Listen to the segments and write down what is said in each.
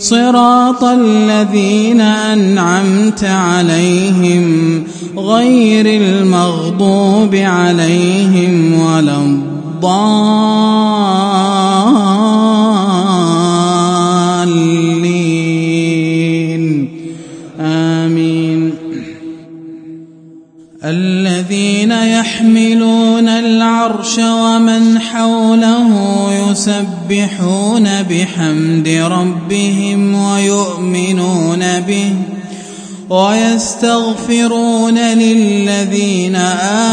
صراط الذين أنعمت عليهم غير المغضوب عليهم ولا الضالين. آمين. الذين يحملون العرش حوله يسبحون بحمد ربهم ويؤمنون به ويستغفرون للذين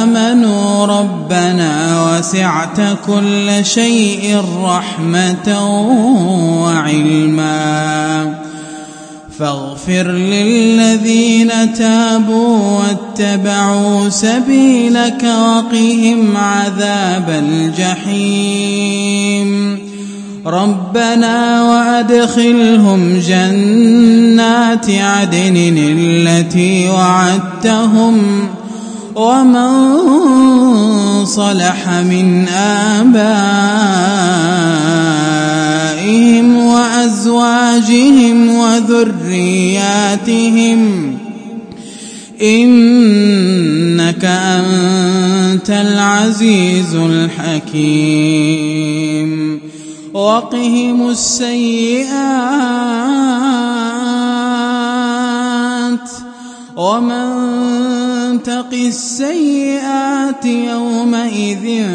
آمنوا ربنا وسعت كل شيء رحمة وعلما فاغفر للذين تابوا واتبعوا سبيلك وقهم عذاب الجحيم. ربنا وأدخلهم جنات عدن التي وعدتهم ومن صلح من آبائهم وذرياتهم إنك أنت العزيز الحكيم وقهم السيئات ومن تق السيئات يومئذ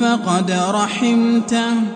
فقد رحمته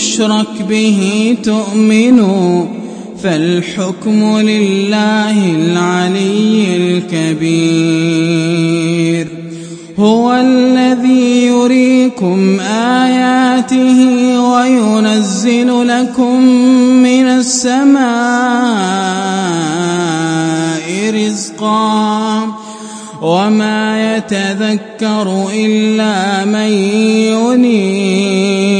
يشرك به تؤمنوا فالحكم لله العلي الكبير. هو الذي يريكم آياته وينزل لكم من السماء رزقا وما يتذكر إلا من ينيب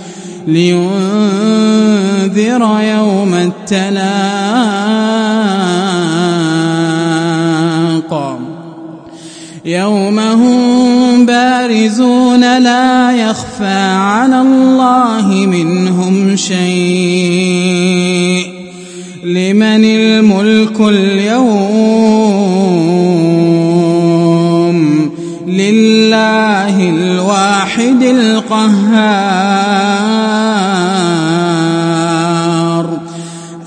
لينذر يوم التلاق. يوم هم بارزون لا يخفى على الله منهم شيء. لمن الملك اليوم